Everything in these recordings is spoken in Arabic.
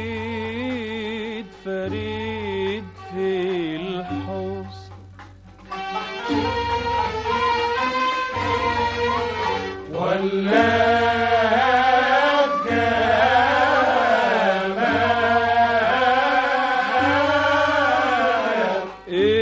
فريد فريد في الحسن انت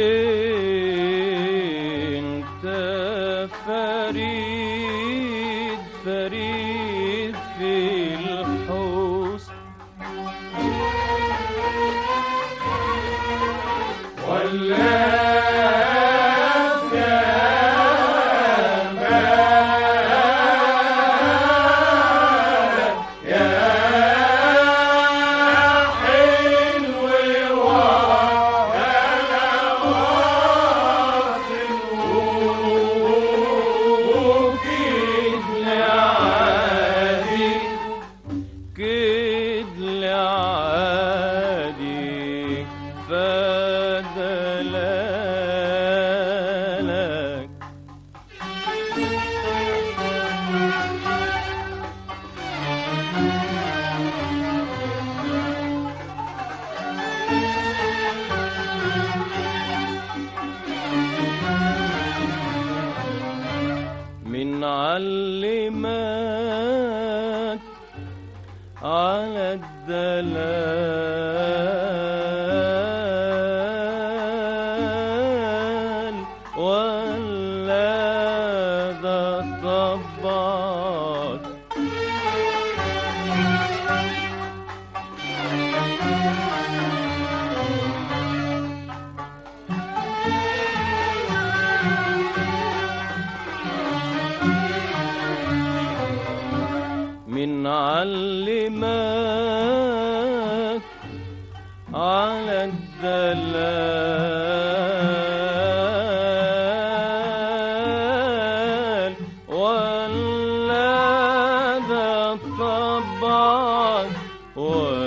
Oh,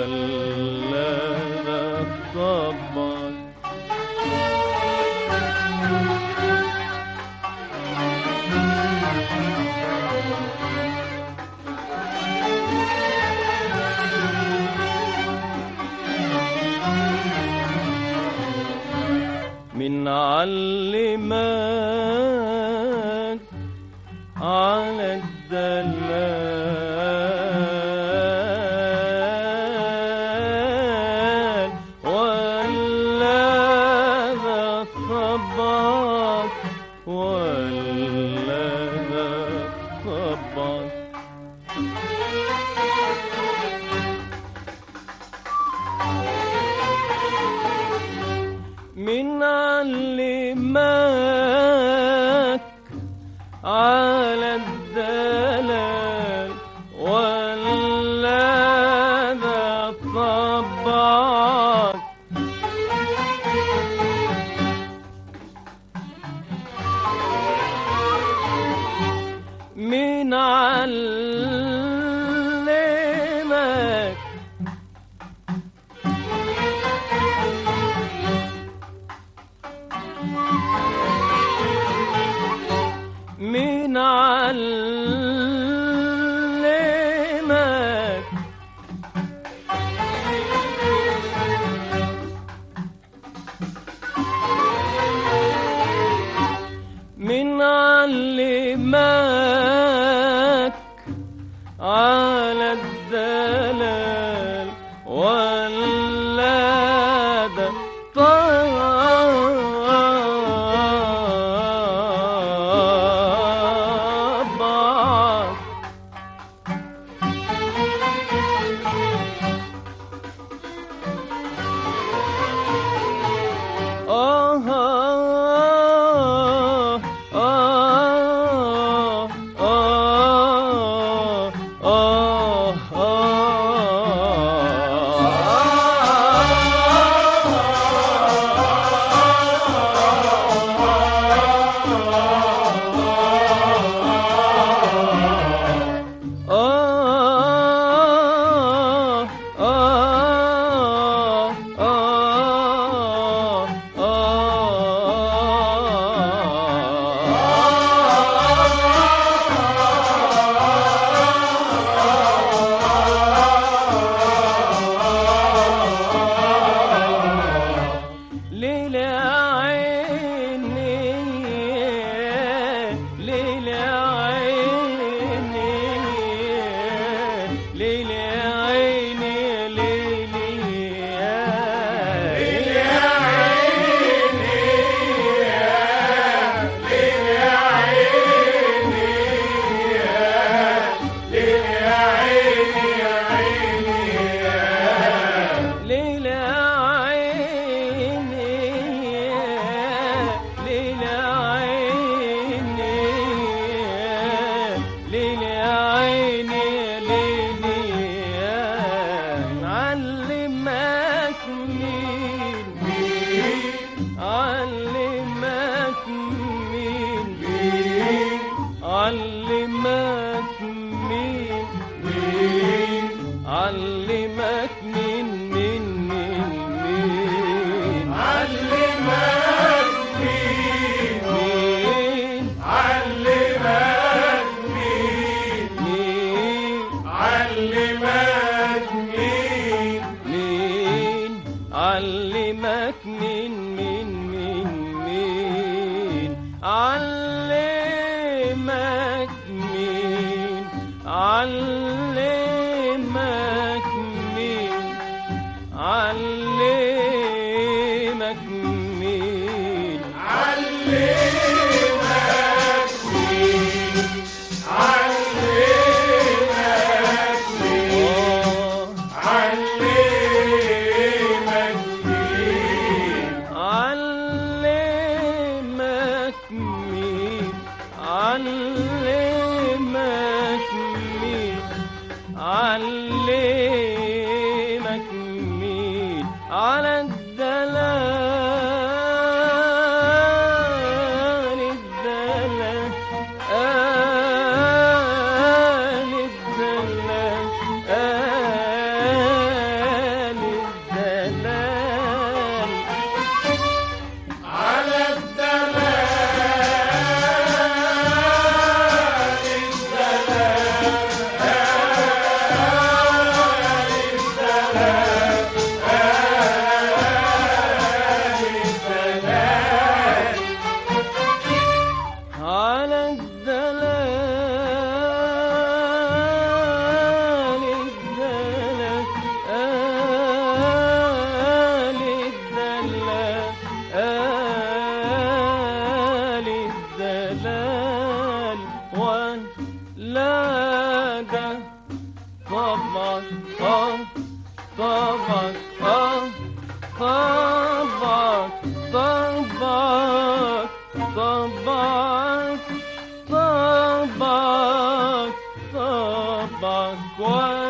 Ooh. مين مين علمك مين مين مين مين علمك مين مين علمك مين مين علمك مين مين علمك مين علمك مين علمك sabah sabah sabah kuat